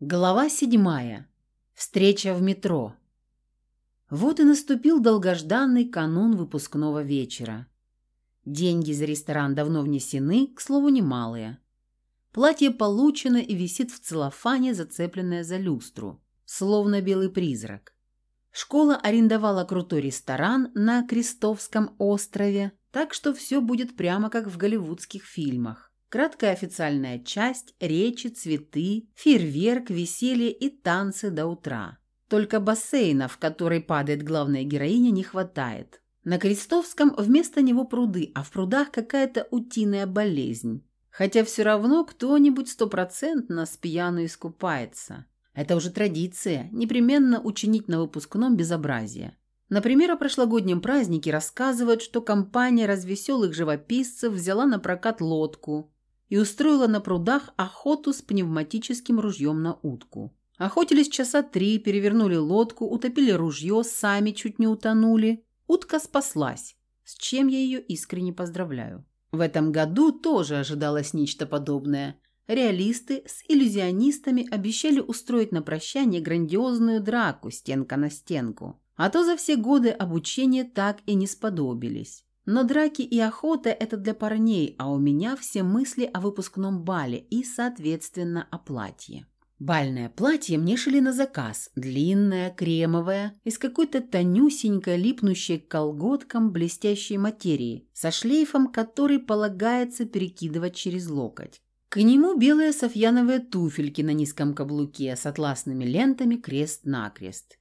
Глава седьмая. Встреча в метро. Вот и наступил долгожданный канун выпускного вечера. Деньги за ресторан давно внесены, к слову, немалые. Платье получено и висит в целлофане, зацепленное за люстру, словно белый призрак. Школа арендовала крутой ресторан на Крестовском острове, так что все будет прямо как в голливудских фильмах. Краткая официальная часть, речи, цветы, фейерверк, веселье и танцы до утра. Только бассейна, в который падает главная героиня, не хватает. На Крестовском вместо него пруды, а в прудах какая-то утиная болезнь. Хотя все равно кто-нибудь стопроцентно с пьяну искупается. Это уже традиция, непременно учинить на выпускном безобразие. Например, о прошлогоднем празднике рассказывают, что компания развеселых живописцев взяла на прокат лодку, и устроила на прудах охоту с пневматическим ружьем на утку. Охотились часа три, перевернули лодку, утопили ружье, сами чуть не утонули. Утка спаслась, с чем я ее искренне поздравляю. В этом году тоже ожидалось нечто подобное. Реалисты с иллюзионистами обещали устроить на прощание грандиозную драку стенка на стенку. А то за все годы обучения так и не сподобились. Но драки и охота – это для парней, а у меня все мысли о выпускном бале и, соответственно, о платье. Бальное платье мне шили на заказ, длинное, кремовое, из какой-то тонюсенькой, липнущей к колготкам блестящей материи, со шлейфом, который полагается перекидывать через локоть. К нему белые софьяновые туфельки на низком каблуке с атласными лентами крест-накрест.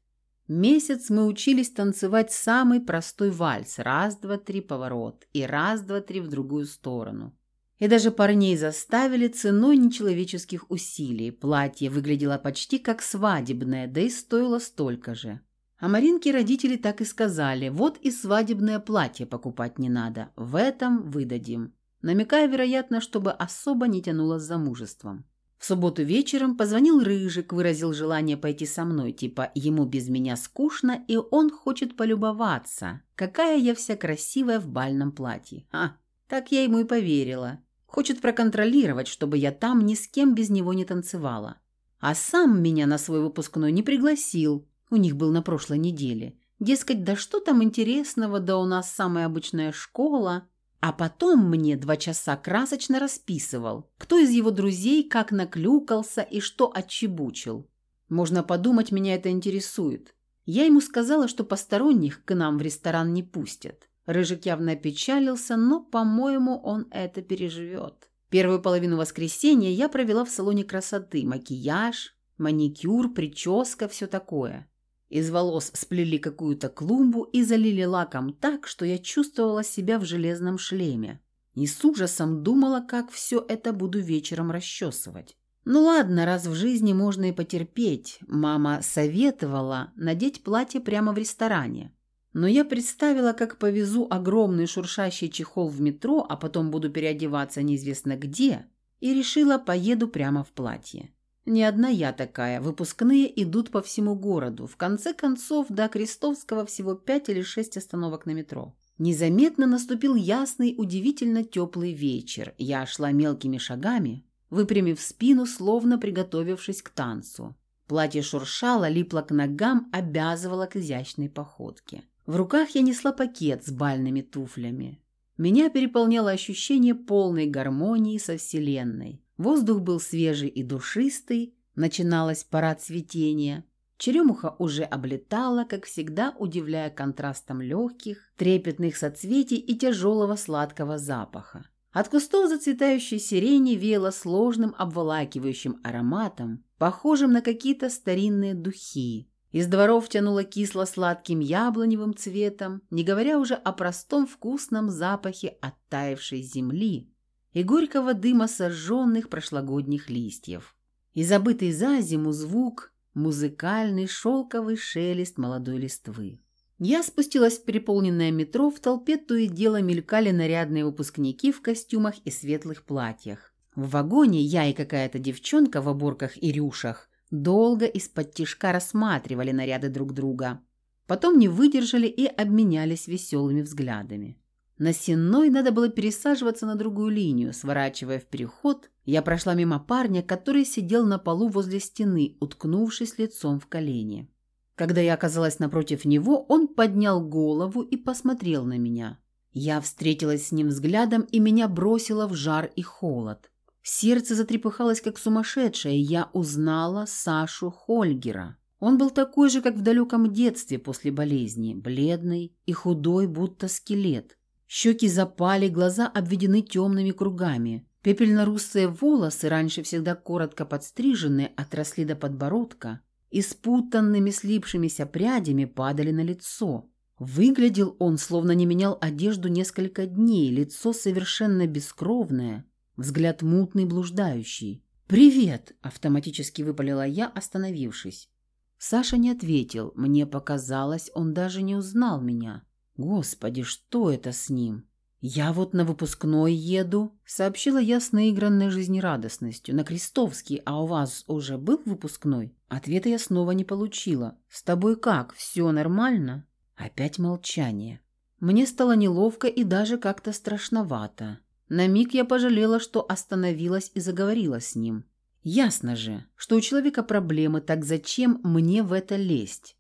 Месяц мы учились танцевать самый простой вальс. Раз-два-три поворот. И раз-два-три в другую сторону. И даже парней заставили ценой нечеловеческих усилий. Платье выглядело почти как свадебное, да и стоило столько же. А Маринке родители так и сказали, вот и свадебное платье покупать не надо, в этом выдадим. Намекая, вероятно, чтобы особо не тянуло с замужеством. В субботу вечером позвонил Рыжик, выразил желание пойти со мной, типа ему без меня скучно, и он хочет полюбоваться, какая я вся красивая в бальном платье. А, так я ему и поверила. Хочет проконтролировать, чтобы я там ни с кем без него не танцевала. А сам меня на свой выпускной не пригласил, у них был на прошлой неделе. Дескать, да что там интересного, да у нас самая обычная школа. А потом мне два часа красочно расписывал, кто из его друзей как наклюкался и что отчебучил. Можно подумать, меня это интересует. Я ему сказала, что посторонних к нам в ресторан не пустят. Рыжик явно опечалился, но, по-моему, он это переживет. Первую половину воскресенья я провела в салоне красоты. Макияж, маникюр, прическа, все такое. Из волос сплели какую-то клумбу и залили лаком так, что я чувствовала себя в железном шлеме. И с ужасом думала, как все это буду вечером расчесывать. Ну ладно, раз в жизни можно и потерпеть. Мама советовала надеть платье прямо в ресторане. Но я представила, как повезу огромный шуршащий чехол в метро, а потом буду переодеваться неизвестно где, и решила, поеду прямо в платье. Не одна я такая. Выпускные идут по всему городу. В конце концов, до Крестовского всего пять или шесть остановок на метро. Незаметно наступил ясный, удивительно теплый вечер. Я шла мелкими шагами, выпрямив спину, словно приготовившись к танцу. Платье шуршало, липло к ногам, обязывало к изящной походке. В руках я несла пакет с бальными туфлями. Меня переполняло ощущение полной гармонии со Вселенной. Воздух был свежий и душистый, начиналась пора цветения. Черемуха уже облетала, как всегда, удивляя контрастом легких, трепетных соцветий и тяжелого сладкого запаха. От кустов зацветающей сирени веяло сложным обволакивающим ароматом, похожим на какие-то старинные духи. Из дворов тянуло кисло-сладким яблоневым цветом, не говоря уже о простом вкусном запахе оттаившей земли, и горького дыма сожженных прошлогодних листьев. И забытый за зиму звук – музыкальный шелковый шелест молодой листвы. Я спустилась в переполненное метро, в толпе то и дело мелькали нарядные выпускники в костюмах и светлых платьях. В вагоне я и какая-то девчонка в оборках и рюшах долго из-под тишка рассматривали наряды друг друга. Потом не выдержали и обменялись веселыми взглядами. На Сенной надо было пересаживаться на другую линию. Сворачивая в переход, я прошла мимо парня, который сидел на полу возле стены, уткнувшись лицом в колени. Когда я оказалась напротив него, он поднял голову и посмотрел на меня. Я встретилась с ним взглядом, и меня бросило в жар и холод. Сердце затрепыхалось, как сумасшедшее, я узнала Сашу Хольгера. Он был такой же, как в далеком детстве после болезни, бледный и худой, будто скелет. Щеки запали, глаза обведены темными кругами. Пепельно-русые волосы, раньше всегда коротко подстриженные, отросли до подбородка и спутанными слипшимися прядями падали на лицо. Выглядел он, словно не менял одежду несколько дней, лицо совершенно бескровное, взгляд мутный, блуждающий. «Привет!» – автоматически выпалила я, остановившись. Саша не ответил. Мне показалось, он даже не узнал меня. Господи, что это с ним? «Я вот на выпускной еду», — сообщила я с наигранной жизнерадостностью. «На Крестовский, а у вас уже был выпускной?» Ответа я снова не получила. «С тобой как? Все нормально?» Опять молчание. Мне стало неловко и даже как-то страшновато. На миг я пожалела, что остановилась и заговорила с ним. Ясно же, что у человека проблемы, так зачем мне в это лезть?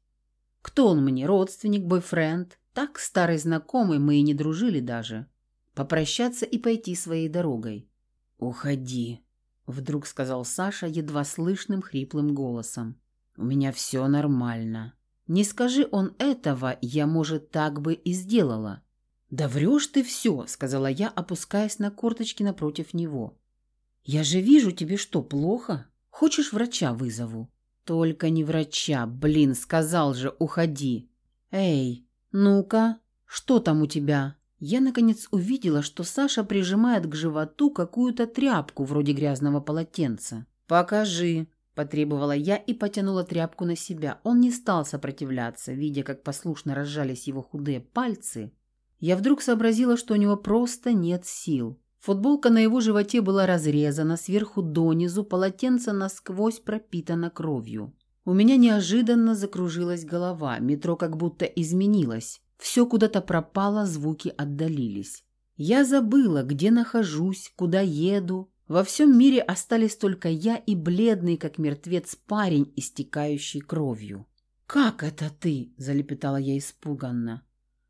Кто он мне, родственник, бойфренд? Так, старый знакомый, мы и не дружили даже. Попрощаться и пойти своей дорогой. «Уходи», — вдруг сказал Саша едва слышным хриплым голосом. «У меня все нормально». Не скажи он этого, я, может, так бы и сделала. «Да врешь ты все», — сказала я, опускаясь на корточки напротив него. «Я же вижу, тебе что, плохо? Хочешь, врача вызову?» «Только не врача, блин, сказал же, уходи!» «Эй, ну-ка, что там у тебя?» Я, наконец, увидела, что Саша прижимает к животу какую-то тряпку вроде грязного полотенца. «Покажи», Потребовала я и потянула тряпку на себя. Он не стал сопротивляться, видя, как послушно разжались его худые пальцы. Я вдруг сообразила, что у него просто нет сил. Футболка на его животе была разрезана сверху донизу, полотенце насквозь пропитано кровью. У меня неожиданно закружилась голова, метро как будто изменилось. Все куда-то пропало, звуки отдалились. Я забыла, где нахожусь, куда еду, во всем мире остались только я и бледный, как мертвец, парень, истекающий кровью. «Как это ты?» – залепетала я испуганно.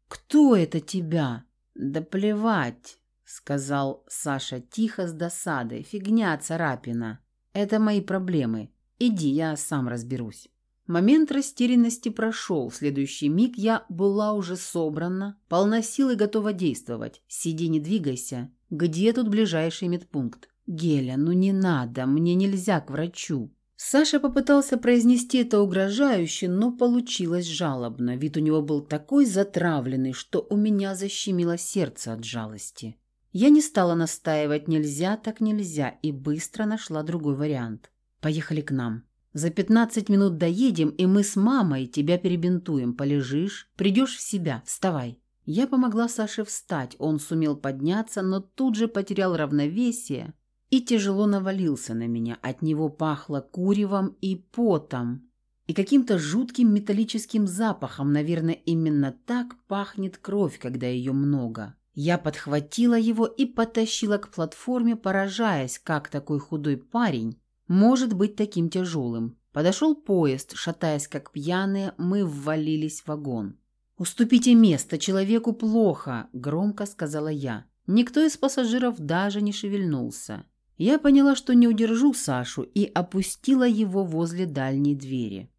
«Кто это тебя?» «Да плевать», – сказал Саша тихо с досадой. «Фигня, царапина. Это мои проблемы. Иди, я сам разберусь». Момент растерянности прошел. В следующий миг я была уже собрана, полна сил и готова действовать. Сиди, не двигайся. Где тут ближайший медпункт? «Геля, ну не надо, мне нельзя к врачу». Саша попытался произнести это угрожающе, но получилось жалобно. Вид у него был такой затравленный, что у меня защемило сердце от жалости. Я не стала настаивать «нельзя, так нельзя» и быстро нашла другой вариант. «Поехали к нам. За пятнадцать минут доедем, и мы с мамой тебя перебинтуем. Полежишь, придешь в себя, вставай». Я помогла Саше встать, он сумел подняться, но тут же потерял равновесие и тяжело навалился на меня. От него пахло куревом и потом, и каким-то жутким металлическим запахом. Наверное, именно так пахнет кровь, когда ее много. Я подхватила его и потащила к платформе, поражаясь, как такой худой парень может быть таким тяжелым. Подошел поезд, шатаясь как пьяные, мы ввалились в вагон. «Уступите место, человеку плохо», – громко сказала я. Никто из пассажиров даже не шевельнулся. Я поняла, что не удержу Сашу и опустила его возле дальней двери.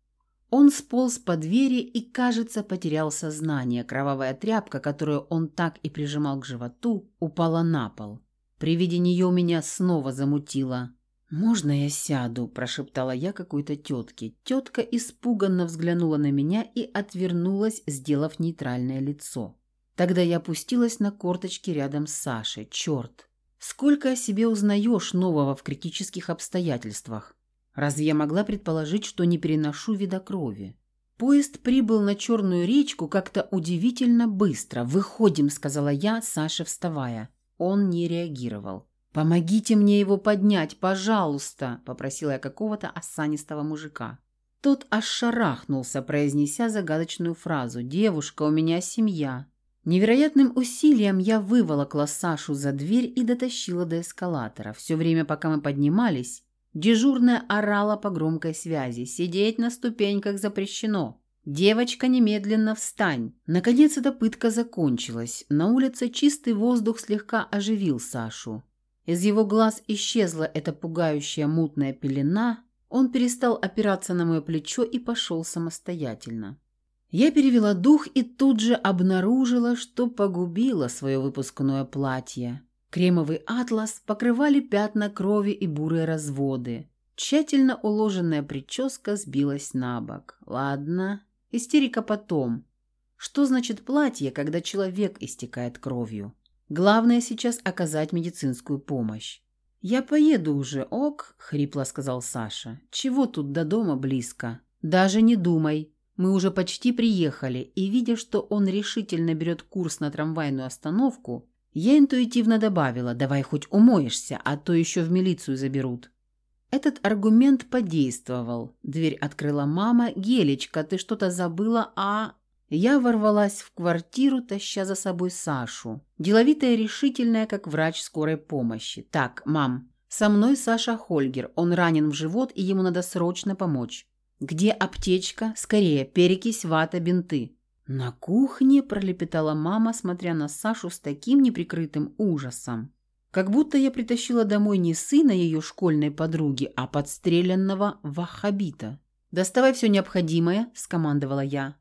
Он сполз по двери и, кажется, потерял сознание. Кровавая тряпка, которую он так и прижимал к животу, упала на пол. При виде нее меня снова замутило. «Можно я сяду?» – прошептала я какой-то тетке. Тетка испуганно взглянула на меня и отвернулась, сделав нейтральное лицо. Тогда я опустилась на корточки рядом с Сашей. Черт! Сколько о себе узнаешь нового в критических обстоятельствах? Разве я могла предположить, что не переношу вида крови? Поезд прибыл на Черную речку как-то удивительно быстро. «Выходим», — сказала я, Саша вставая. Он не реагировал. «Помогите мне его поднять, пожалуйста», — попросила я какого-то осанистого мужика. Тот аж шарахнулся, произнеся загадочную фразу «Девушка, у меня семья». Невероятным усилием я выволокла Сашу за дверь и дотащила до эскалатора. Все время, пока мы поднимались, дежурная орала по громкой связи. «Сидеть на ступеньках запрещено!» «Девочка, немедленно встань!» Наконец эта пытка закончилась. На улице чистый воздух слегка оживил Сашу. Из его глаз исчезла эта пугающая мутная пелена, он перестал опираться на мое плечо и пошел самостоятельно. Я перевела дух и тут же обнаружила, что погубила свое выпускное платье. Кремовый атлас покрывали пятна крови и бурые разводы. Тщательно уложенная прическа сбилась на бок. Ладно, истерика потом. Что значит платье, когда человек истекает кровью? Главное сейчас оказать медицинскую помощь. «Я поеду уже, ок», — хрипло сказал Саша. «Чего тут до дома близко?» «Даже не думай. Мы уже почти приехали, и, видя, что он решительно берет курс на трамвайную остановку, я интуитивно добавила «давай хоть умоешься, а то еще в милицию заберут». Этот аргумент подействовал. Дверь открыла мама. «Гелечка, ты что-то забыла, а...» Я ворвалась в квартиру, таща за собой Сашу. Деловитая и решительная, как врач скорой помощи. «Так, мам, со мной Саша Хольгер. Он ранен в живот, и ему надо срочно помочь. Где аптечка? Скорее, перекись, вата, бинты». «На кухне», – пролепетала мама, смотря на Сашу с таким неприкрытым ужасом. Как будто я притащила домой не сына ее школьной подруги, а подстреленного ваххабита. «Доставай все необходимое», – скомандовала я.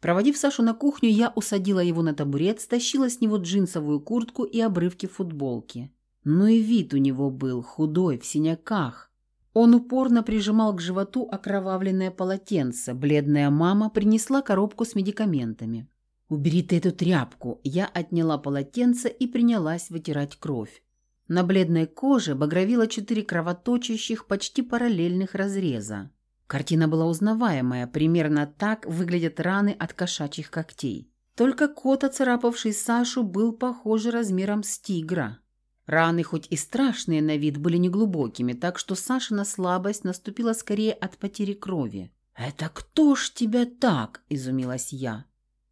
Проводив Сашу на кухню, я усадила его на табурет, стащила с него джинсовую куртку и обрывки футболки. Ну и вид у него был, худой, в синяках. Он упорно прижимал к животу окровавленное полотенце. Бледная мама принесла коробку с медикаментами. «Убери ты эту тряпку!» Я отняла полотенце и принялась вытирать кровь. На бледной коже багровило четыре кровоточащих, почти параллельных разреза. Картина была узнаваемая, примерно так выглядят раны от кошачьих когтей. Только кот, оцарапавший Сашу, был похож размером с тигра. Раны, хоть и страшные на вид, были неглубокими, так что Сашина слабость наступила скорее от потери крови. «Это кто ж тебя так?» – изумилась я.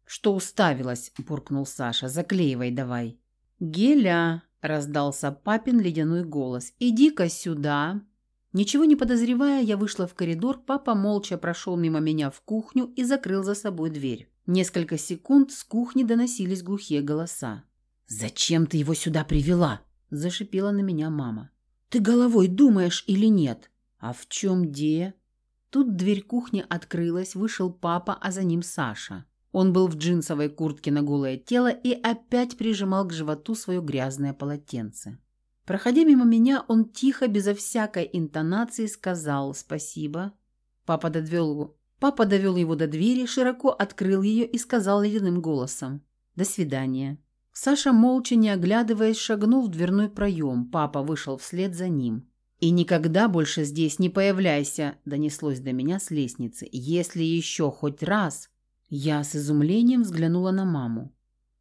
«Что уставилась?» – буркнул Саша. «Заклеивай давай». «Геля!» – раздался папин ледяной голос. «Иди-ка сюда!» Ничего не подозревая, я вышла в коридор, папа молча прошел мимо меня в кухню и закрыл за собой дверь. Несколько секунд с кухни доносились глухие голоса. «Зачем ты его сюда привела?» – зашипела на меня мама. «Ты головой думаешь или нет?» «А в чем де?» Тут дверь кухни открылась, вышел папа, а за ним Саша. Он был в джинсовой куртке на голое тело и опять прижимал к животу свое грязное полотенце. Проходя мимо меня, он тихо, безо всякой интонации сказал «спасибо». Папа довел, Папа довел его до двери, широко открыл ее и сказал ледяным голосом «До свидания». Саша, молча не оглядываясь, шагнул в дверной проем. Папа вышел вслед за ним. «И никогда больше здесь не появляйся», – донеслось до меня с лестницы. «Если еще хоть раз...» Я с изумлением взглянула на маму.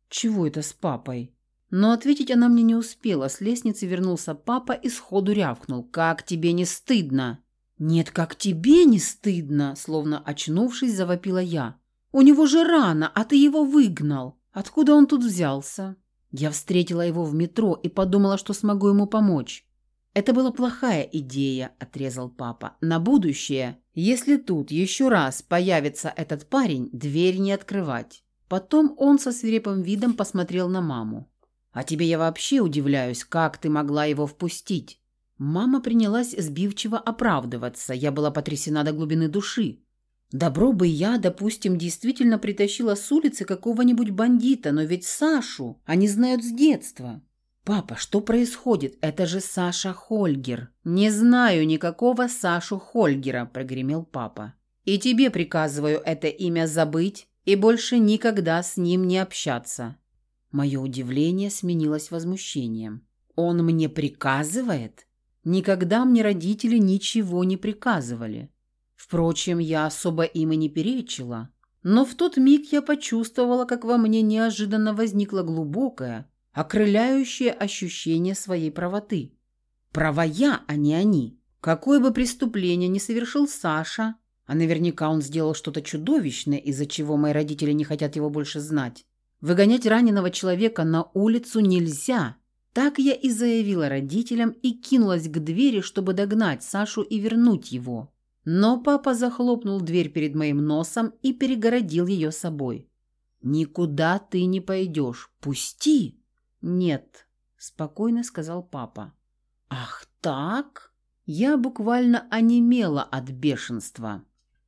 «Чего это с папой?» Но ответить она мне не успела. С лестницы вернулся папа и сходу рявкнул. «Как тебе не стыдно?» «Нет, как тебе не стыдно!» Словно очнувшись, завопила я. «У него же рано, а ты его выгнал. Откуда он тут взялся?» Я встретила его в метро и подумала, что смогу ему помочь. «Это была плохая идея», – отрезал папа. «На будущее, если тут еще раз появится этот парень, дверь не открывать». Потом он со свирепым видом посмотрел на маму. А тебе я вообще удивляюсь, как ты могла его впустить?» Мама принялась сбивчиво оправдываться. Я была потрясена до глубины души. Добро бы я, допустим, действительно притащила с улицы какого-нибудь бандита, но ведь Сашу они знают с детства. «Папа, что происходит? Это же Саша Хольгер». «Не знаю никакого Сашу Хольгера», – прогремел папа. «И тебе приказываю это имя забыть и больше никогда с ним не общаться. Мое удивление сменилось возмущением. «Он мне приказывает?» Никогда мне родители ничего не приказывали. Впрочем, я особо им и не перечила. Но в тот миг я почувствовала, как во мне неожиданно возникло глубокое, окрыляющее ощущение своей правоты. Права я, а не они. Какое бы преступление ни совершил Саша, а наверняка он сделал что-то чудовищное, из-за чего мои родители не хотят его больше знать, Выгонять раненого человека на улицу нельзя. Так я и заявила родителям и кинулась к двери, чтобы догнать Сашу и вернуть его. Но папа захлопнул дверь перед моим носом и перегородил ее собой. «Никуда ты не пойдешь. Пусти!» «Нет», – спокойно сказал папа. «Ах так?» Я буквально онемела от бешенства.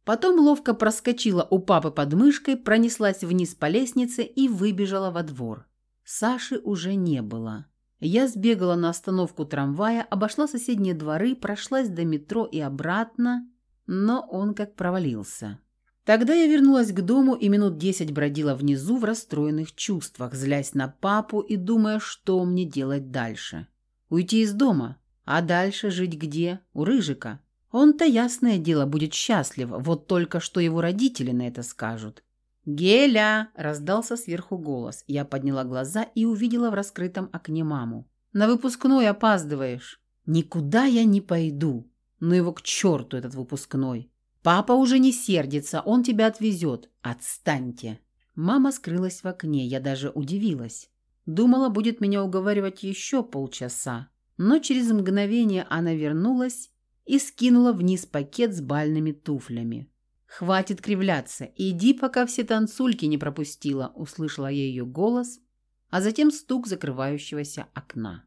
Потом ловко проскочила у папы под мышкой, пронеслась вниз по лестнице и выбежала во двор. Саши уже не было. Я сбегала на остановку трамвая, обошла соседние дворы, прошлась до метро и обратно, но он как провалился. Тогда я вернулась к дому и минут десять бродила внизу в расстроенных чувствах, злясь на папу и думая, что мне делать дальше. Уйти из дома? А дальше жить где? У Рыжика. Он-то, ясное дело, будет счастлив, вот только что его родители на это скажут. «Геля!» – раздался сверху голос. Я подняла глаза и увидела в раскрытом окне маму. «На выпускной опаздываешь». «Никуда я не пойду. Ну его к черту, этот выпускной. Папа уже не сердится, он тебя отвезет. Отстаньте». Мама скрылась в окне, я даже удивилась. Думала, будет меня уговаривать еще полчаса. Но через мгновение она вернулась и скинула вниз пакет с бальными туфлями. «Хватит кривляться, иди, пока все танцульки не пропустила», – услышала я ее голос, а затем стук закрывающегося окна.